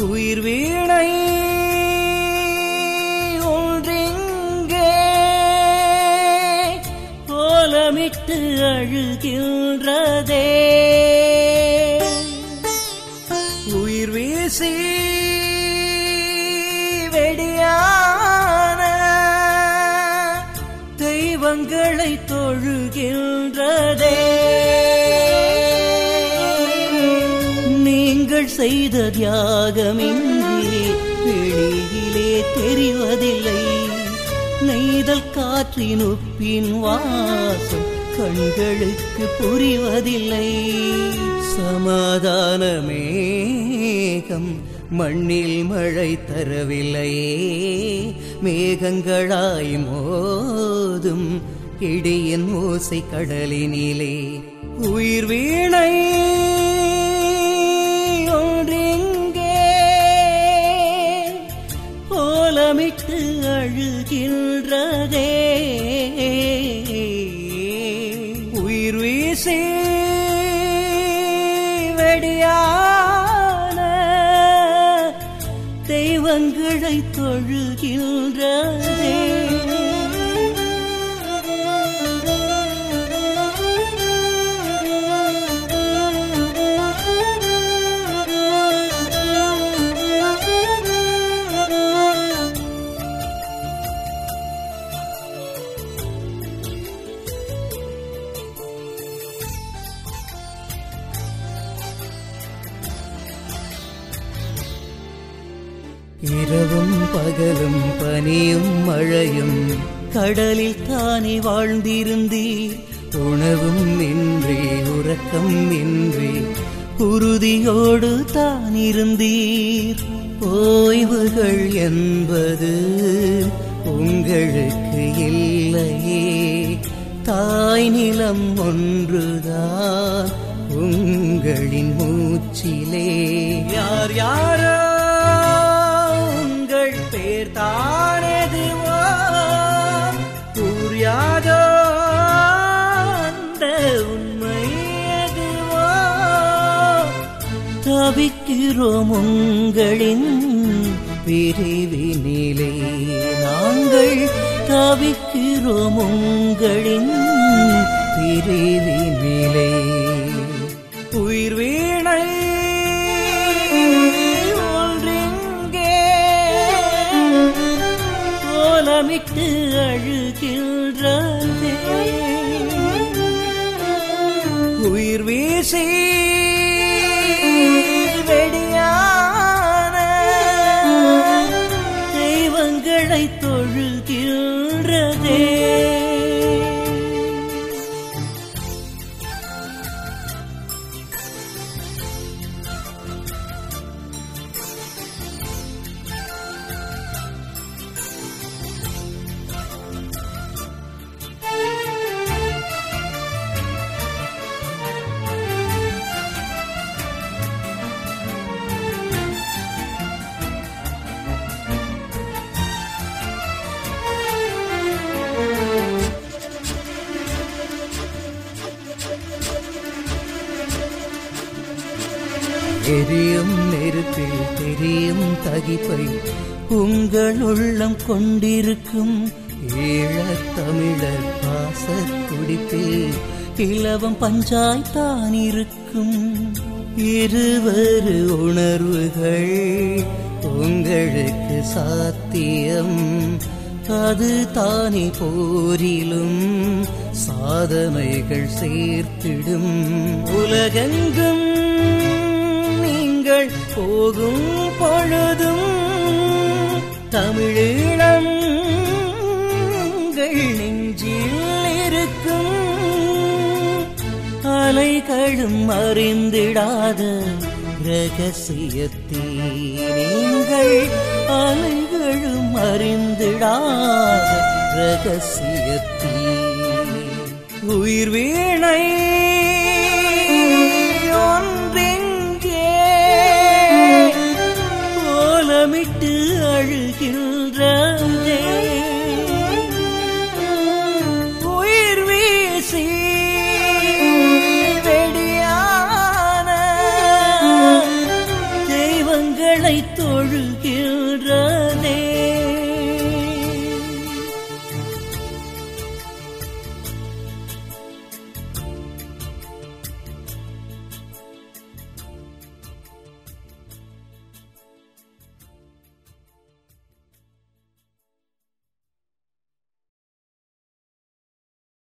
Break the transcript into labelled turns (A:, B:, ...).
A: உயிர் வீணை ஒன்றிங்கே. கோலமிட்டு அழுகின்றதே. உயிர் வீசி வெடியான தெய்வங்களை தொழுகின்றதே. நீங்கள் செய்த தியாகமின்றி வெளியிலே தெரிவதில்லை. நெய்தல் காற்றின் உப்பின் வாசம் கண்களுக்கு புரிவதில்லை. சமாதானமேகம் மண்ணில் மழை தரவில்லையே மேகங்களாய் மோதும் இடியின் ஓசை கடலினிலே. உயிர் வீணை அழுகின்றதே. உயிர் வீசி வெடியான தெய்வங்களை தொழுகின்ற இரவும் பகலும் பனியும் மழையும் கடலில் தானே வாழ்ந்திருந்தீர். உணவும் இன்றி உறக்கம் இன்றி உறுதியோடு தான் இருந்தீர் ஓய்வுகள் என்பது உங்களுக்கு இல்லையே. தாய் நிலம் ஒன்றுதான் உங்களின் மூச்சிலே. யார் யாரோ தவிக்கிறோம் உங்களின் பிரிவினிலே நாங்கள் தவிக்கிறோம் உங்களின் பிரிவினிலே உயிர் வீணை ஒன்றிங்கே கோலமிட்டு அழுகின்றதே. உயிர் வீசே தொழுகின்றதே எரியும் நெருப்பில் தெரியும் தகிப்பை. உங்கள் உள்ளம் கொண்டிருக்கும் ஈழத் தமிழர் பாச துடிப்பில் இலவம் பஞ்சாய்த்தான் இருக்கும். இருவரு உணர்வுகள் உங்களுக்கு சாத்தியம். அது தானே போரிலும் சாதனைகள் சேர்த்திடும். உலகெங்கும் நாட்கள் போகும் பொழுதும் தமிழீழம் நெஞ்சில் இருக்கும். அலைகளும் அறிந்திடாத ரகசியத்தை நீங்கள் அலைகளும் அறிந்திடாத ரகசியத்தீ உயிர் கரங்களை தொழுகின்றதே